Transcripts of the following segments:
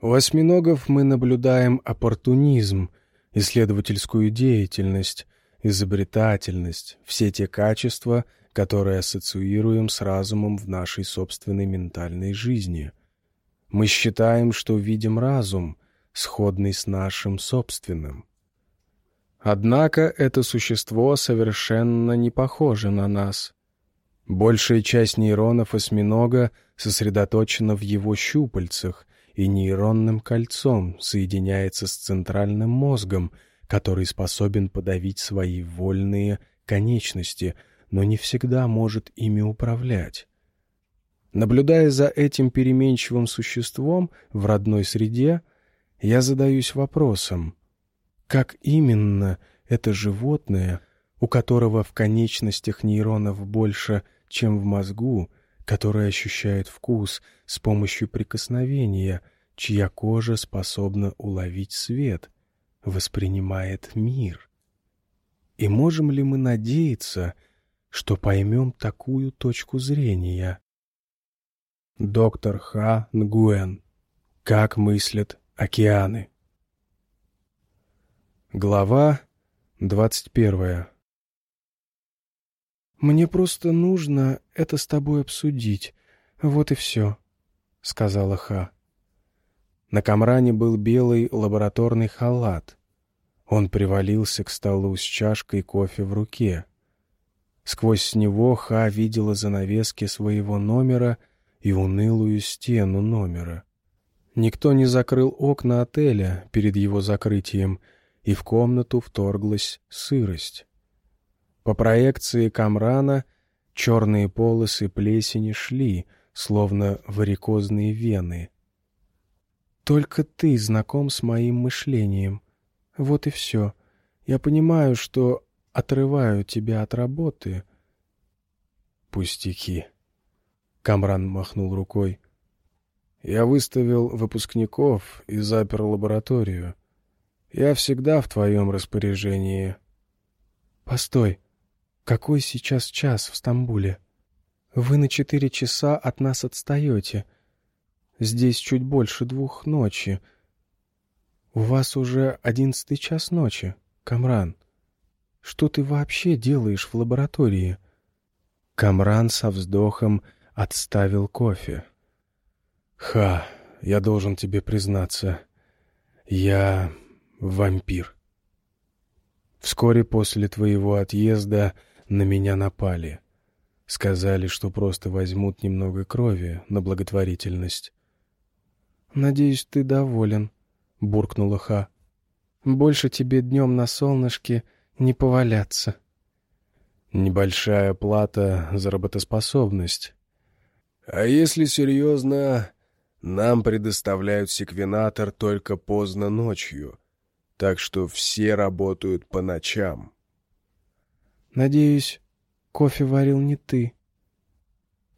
У осьминогов мы наблюдаем оппортунизм, исследовательскую деятельность, изобретательность, все те качества, которые ассоциируем с разумом в нашей собственной ментальной жизни. Мы считаем, что видим разум, сходный с нашим собственным. Однако это существо совершенно не похоже на нас. Большая часть нейронов осьминога сосредоточена в его щупальцах и нейронным кольцом соединяется с центральным мозгом, который способен подавить свои вольные конечности, но не всегда может ими управлять. Наблюдая за этим переменчивым существом в родной среде, я задаюсь вопросом, как именно это животное, у которого в конечностях нейронов больше, чем в мозгу, которое ощущает вкус с помощью прикосновения, чья кожа способна уловить свет, воспринимает мир? И можем ли мы надеяться, что поймем такую точку зрения? Доктор Ха Нгуэн. Как мыслят океаны. Глава двадцать первая «Мне просто нужно это с тобой обсудить. Вот и все», — сказала Ха. На Камране был белый лабораторный халат. Он привалился к столу с чашкой кофе в руке. Сквозь него Ха видела занавески своего номера и унылую стену номера. Никто не закрыл окна отеля перед его закрытием, и в комнату вторглась сырость. По проекции Камрана черные полосы плесени шли, словно варикозные вены. «Только ты знаком с моим мышлением. Вот и все. Я понимаю, что отрываю тебя от работы». «Пустяки», — Камран махнул рукой. Я выставил выпускников и запер лабораторию. Я всегда в твоем распоряжении. Постой, какой сейчас час в Стамбуле? Вы на четыре часа от нас отстаете. Здесь чуть больше двух ночи. У вас уже одиннадцатый час ночи, Камран. Что ты вообще делаешь в лаборатории? Камран со вздохом отставил кофе. «Ха, я должен тебе признаться. Я вампир. Вскоре после твоего отъезда на меня напали. Сказали, что просто возьмут немного крови на благотворительность». «Надеюсь, ты доволен», — буркнула Ха. «Больше тебе днем на солнышке не поваляться». «Небольшая плата за работоспособность». «А если серьезно, нам предоставляют секвенатор только поздно ночью, так что все работают по ночам. Надеюсь, кофе варил не ты.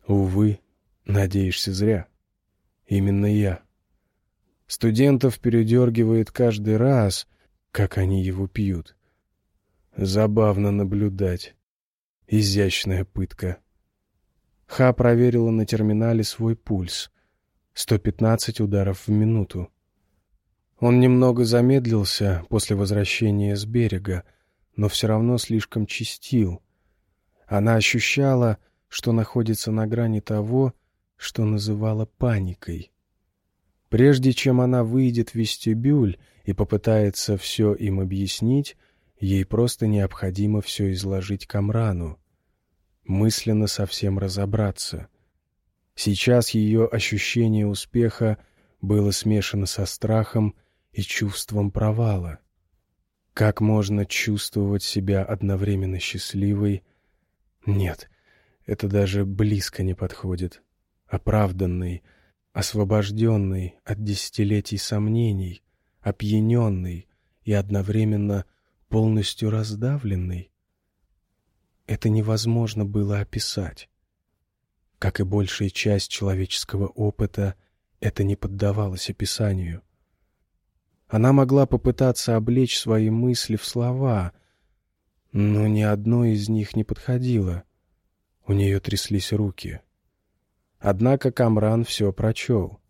Увы, надеешься зря. Именно я. Студентов передергивает каждый раз, как они его пьют. Забавно наблюдать. Изящная пытка. Ха проверила на терминале свой пульс — 115 ударов в минуту. Он немного замедлился после возвращения с берега, но все равно слишком чистил. Она ощущала, что находится на грани того, что называла паникой. Прежде чем она выйдет в вестибюль и попытается все им объяснить, ей просто необходимо все изложить Камрану, мысленно совсем разобраться — Сейчас ее ощущение успеха было смешано со страхом и чувством провала. Как можно чувствовать себя одновременно счастливой? Нет, это даже близко не подходит. Оправданный, освобожденный от десятилетий сомнений, опьяненный и одновременно полностью раздавленный. Это невозможно было описать. Как и большая часть человеческого опыта, это не поддавалось описанию. Она могла попытаться облечь свои мысли в слова, но ни одно из них не подходило. У нее тряслись руки. Однако Камран все прочел.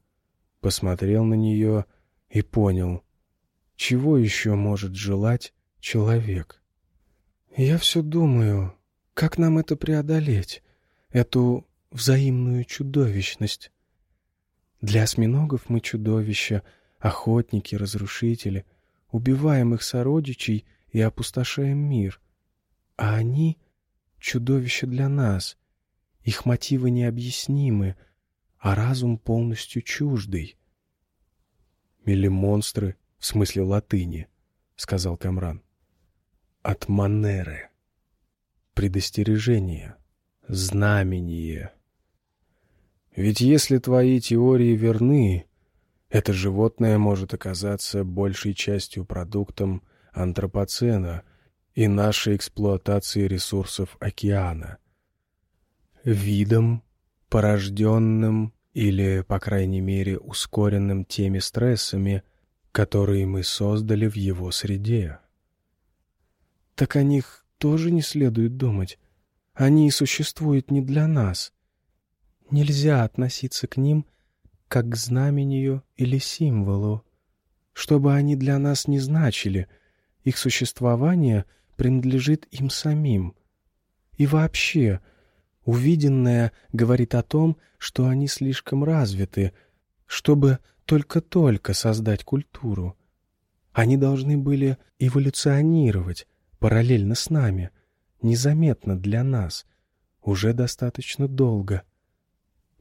посмотрел на нее и понял, чего еще может желать человек. «Я все думаю, как нам это преодолеть, эту взаимную чудовищность? Для осьминогов мы чудовища, охотники, разрушители, убиваем их сородичей и опустошаем мир. А они — чудовища для нас. Их мотивы необъяснимы, а разум полностью чуждый. «Или монстры, в смысле латыни», — сказал Камран. «От манеры. Предостережение. Знамение. Ведь если твои теории верны, это животное может оказаться большей частью продуктом антропоцена и нашей эксплуатации ресурсов океана. Видом, порожденным или, по крайней мере, ускоренным теми стрессами, которые мы создали в его среде. Так о них тоже не следует думать. Они существуют не для нас. Нельзя относиться к ним как к знамению или символу. Чтобы они для нас не значили, их существование принадлежит им самим. И вообще, увиденное говорит о том, что они слишком развиты, чтобы только-только создать культуру. Они должны были эволюционировать параллельно с нами, незаметно для нас, уже достаточно долго.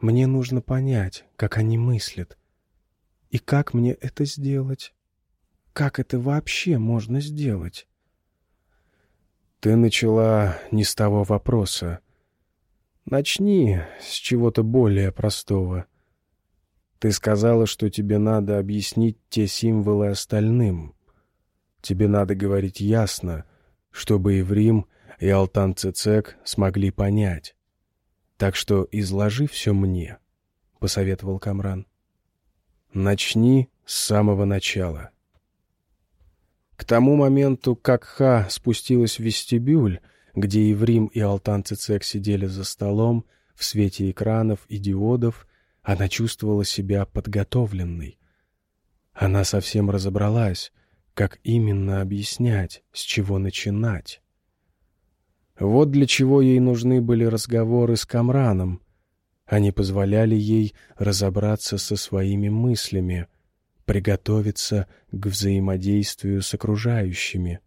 Мне нужно понять, как они мыслят. И как мне это сделать? Как это вообще можно сделать? Ты начала не с того вопроса. Начни с чего-то более простого. Ты сказала, что тебе надо объяснить те символы остальным. Тебе надо говорить ясно, чтобы и в Рим, и Алтан Цицек смогли понять. Так что изложи все мне, — посоветовал Камран. Начни с самого начала. К тому моменту, как Ха спустилась в вестибюль, где Еврим и Алтан Цицек сидели за столом, в свете экранов и диодов, она чувствовала себя подготовленной. Она совсем разобралась, как именно объяснять, с чего начинать. Вот для чего ей нужны были разговоры с Камраном. Они позволяли ей разобраться со своими мыслями, приготовиться к взаимодействию с окружающими.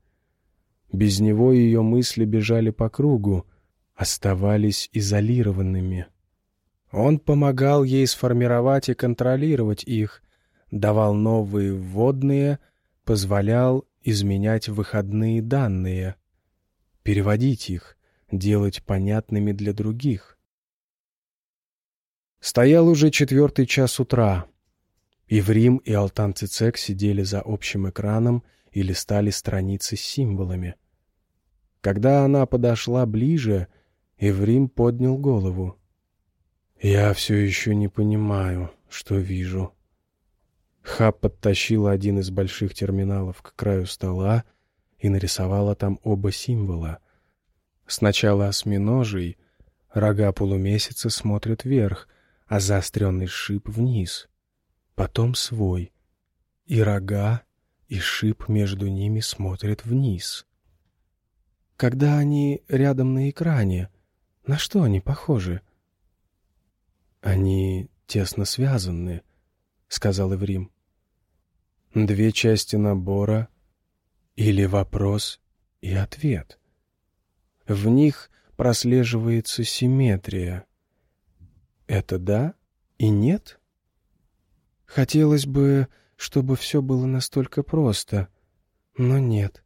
Без него ее мысли бежали по кругу, оставались изолированными. Он помогал ей сформировать и контролировать их, давал новые вводные, позволял изменять выходные данные — переводить их, делать понятными для других. Стоял уже четвертый час утра. И в Рим, и Алтан Цицек сидели за общим экраном и листали страницы с символами. Когда она подошла ближе, Иврим поднял голову. «Я все еще не понимаю, что вижу». Хаб подтащила один из больших терминалов к краю стола и нарисовала там оба символа. Сначала осьминожий, рога полумесяца смотрят вверх, а заостренный шип вниз. Потом свой. И рога, и шип между ними смотрят вниз. Когда они рядом на экране, на что они похожи? Они тесно связаны, — сказал Эврим. Две части набора или вопрос и ответ. В них прослеживается симметрия. Это да и нет? Хотелось бы, чтобы все было настолько просто, но нет.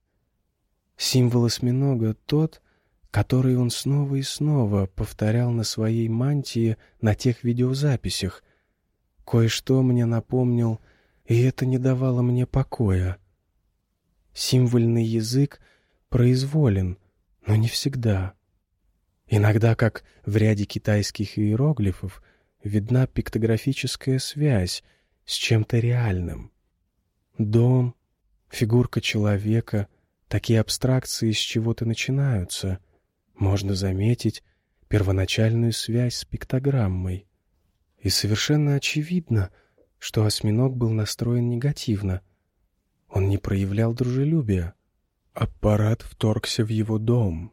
Символ осьминога тот, который он снова и снова повторял на своей мантии на тех видеозаписях. Кое-что мне напомнил, и это не давало мне покоя. Символьный язык произволен, но не всегда. Иногда, как в ряде китайских иероглифов, видна пиктографическая связь с чем-то реальным. Дом, фигурка человека, такие абстракции с чего-то начинаются. Можно заметить первоначальную связь с пиктограммой. И совершенно очевидно, что осьминог был настроен негативно. Он не проявлял дружелюбия. Аппарат вторгся в его дом.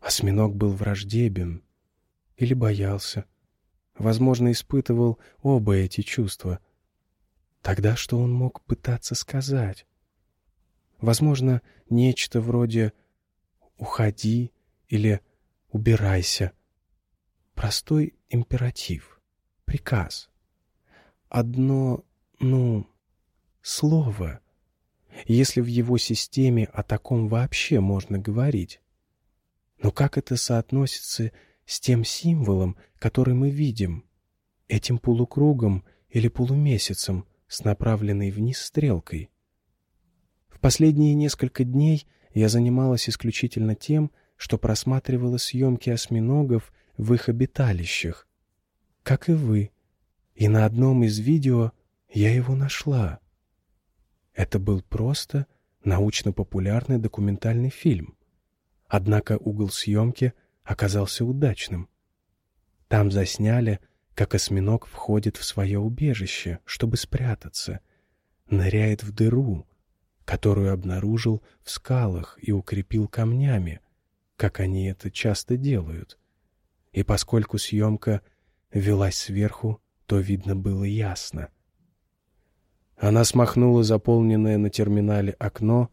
Осьминог был враждебен или боялся. Возможно, испытывал оба эти чувства. Тогда что он мог пытаться сказать? Возможно, нечто вроде «уходи» или «убирайся». Простой императив, приказ. Одно, ну, слово, если в его системе о таком вообще можно говорить. Но как это соотносится с тем символом, который мы видим, этим полукругом или полумесяцем с направленной вниз стрелкой? В последние несколько дней я занималась исключительно тем, что просматривала съемки осьминогов в их обиталищах, как и вы. И на одном из видео я его нашла. Это был просто научно-популярный документальный фильм. Однако угол съемки оказался удачным. Там засняли, как осьминог входит в свое убежище, чтобы спрятаться, ныряет в дыру, которую обнаружил в скалах и укрепил камнями, как они это часто делают. И поскольку съемка велась сверху, то видно было ясно. Она смахнула заполненное на терминале окно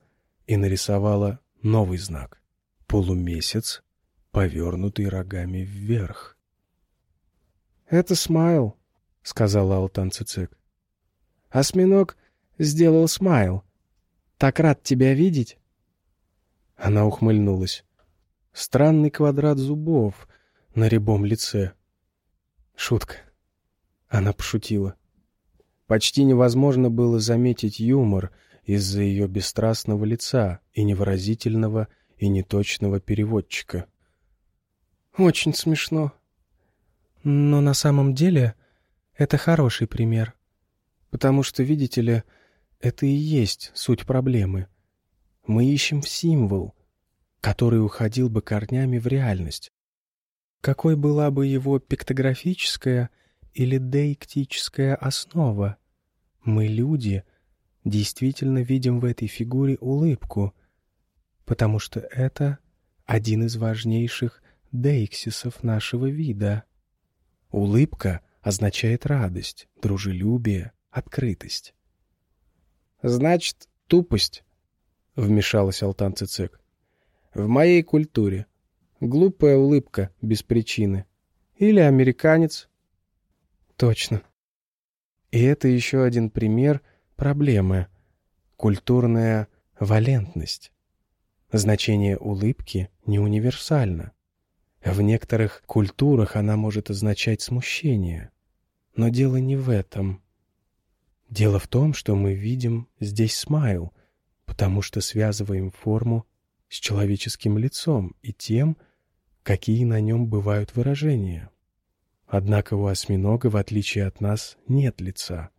и нарисовала новый знак — полумесяц, повернутый рогами вверх. «Это смайл», — сказала Алтан Цицик. «Осьминог сделал смайл. Так рад тебя видеть». Она ухмыльнулась. Странный квадрат зубов на рябом лице. Шутка. Она пошутила. Почти невозможно было заметить юмор из-за ее бесстрастного лица и невыразительного и неточного переводчика. «Очень смешно. Но на самом деле это хороший пример. Потому что, видите ли, это и есть суть проблемы. Мы ищем символ, который уходил бы корнями в реальность. Какой была бы его пиктографическая или деиктическая основа? Мы, люди, действительно видим в этой фигуре улыбку, потому что это один из важнейших деиксисов нашего вида. Улыбка означает радость, дружелюбие, открытость. «Значит, тупость», — вмешалась Алтан Цицек. «В моей культуре. Глупая улыбка без причины. Или американец». «Точно. И это еще один пример проблемы — культурная валентность. Значение улыбки не универсально. В некоторых культурах она может означать смущение. Но дело не в этом. Дело в том, что мы видим здесь смайл, потому что связываем форму с человеческим лицом и тем, какие на нем бывают выражения. Однако у осьминога, в отличие от нас, нет лица.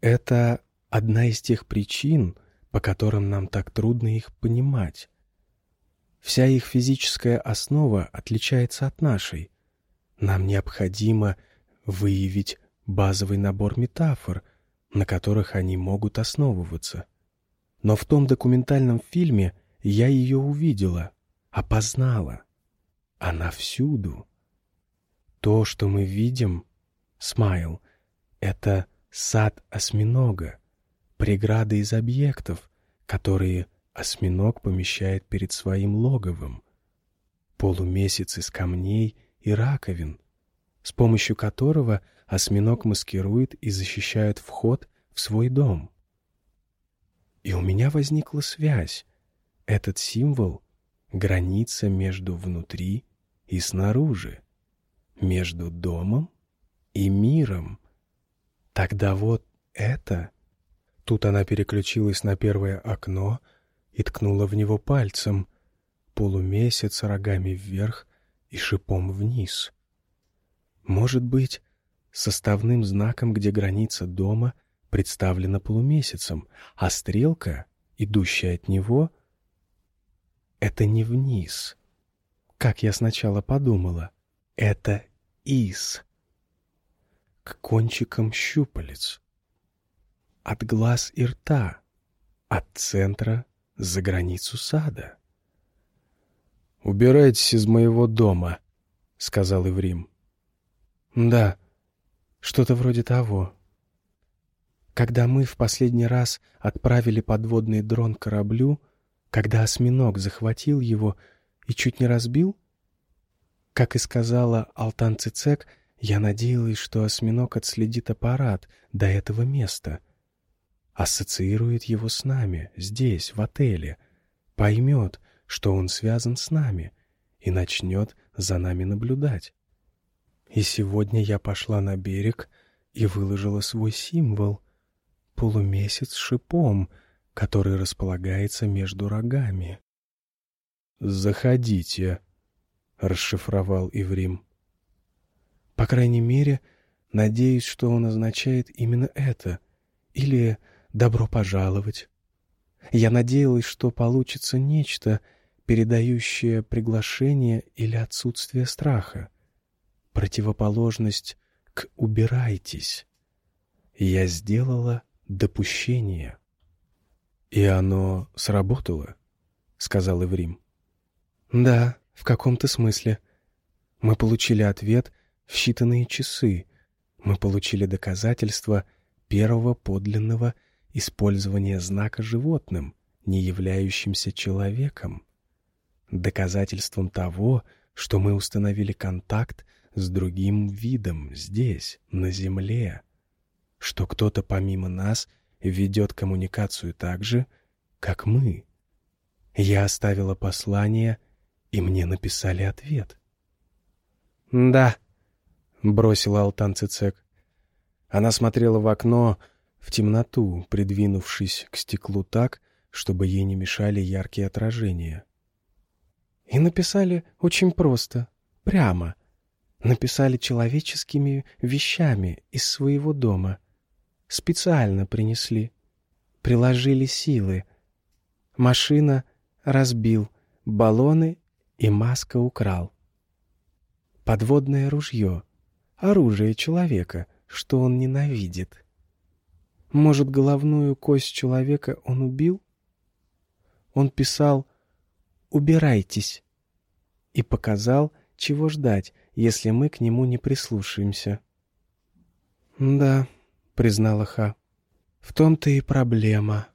Это одна из тех причин, по которым нам так трудно их понимать. Вся их физическая основа отличается от нашей. Нам необходимо выявить базовый набор метафор — на которых они могут основываться. Но в том документальном фильме я ее увидела, опознала. Она всюду. То, что мы видим, смайл, это сад осьминога, преграды из объектов, которые осьминог помещает перед своим логовом, полумесяц из камней и раковин, с помощью которого осьминог маскирует и защищает вход в свой дом. И у меня возникла связь. Этот символ — граница между внутри и снаружи, между домом и миром. Тогда вот это... Тут она переключилась на первое окно и ткнула в него пальцем. Полумесяц рогами вверх и шипом вниз. Может быть, составным знаком, где граница дома представлена полумесяцем, а стрелка, идущая от него, это не вниз, как я сначала подумала, это из. к кончикам щупалец. От глаз и рта, от центра за границу сада. «Убирайтесь из моего дома», — сказал Иврим. «Да, что-то вроде того». Когда мы в последний раз отправили подводный дрон кораблю, когда осьминог захватил его и чуть не разбил, как и сказала Алтан Цицек, я надеялась, что осьминог отследит аппарат до этого места, ассоциирует его с нами, здесь, в отеле, поймет, что он связан с нами и начнет за нами наблюдать. И сегодня я пошла на берег и выложила свой символ — полумесяц с шипом, который располагается между рогами. «Заходите», — расшифровал Иврим. «По крайней мере, надеюсь, что он означает именно это, или «добро пожаловать». Я надеялась, что получится нечто, передающее приглашение или отсутствие страха, противоположность к «убирайтесь». Я сделала допущение. «И оно сработало?» — сказал Иврим. «Да, в каком-то смысле. Мы получили ответ в считанные часы. Мы получили доказательство первого подлинного использования знака животным, не являющимся человеком. Доказательством того, что мы установили контакт с другим видом здесь, на Земле, что кто-то помимо нас ведет коммуникацию так же, как мы. Я оставила послание и мне написали ответ. «Да», — бросила Алтан Цицек. Она смотрела в окно, в темноту, придвинувшись к стеклу так, чтобы ей не мешали яркие отражения. И написали очень просто, прямо. Написали человеческими вещами из своего дома. Специально принесли. Приложили силы. Машина разбил, баллоны и Маска украл. Подводное ружье, оружие человека, что он ненавидит. Может, головную кость человека он убил? Он писал «Убирайтесь» и показал, чего ждать, если мы к нему не прислушаемся. «Да», — признала Ха, — «в том-то и проблема».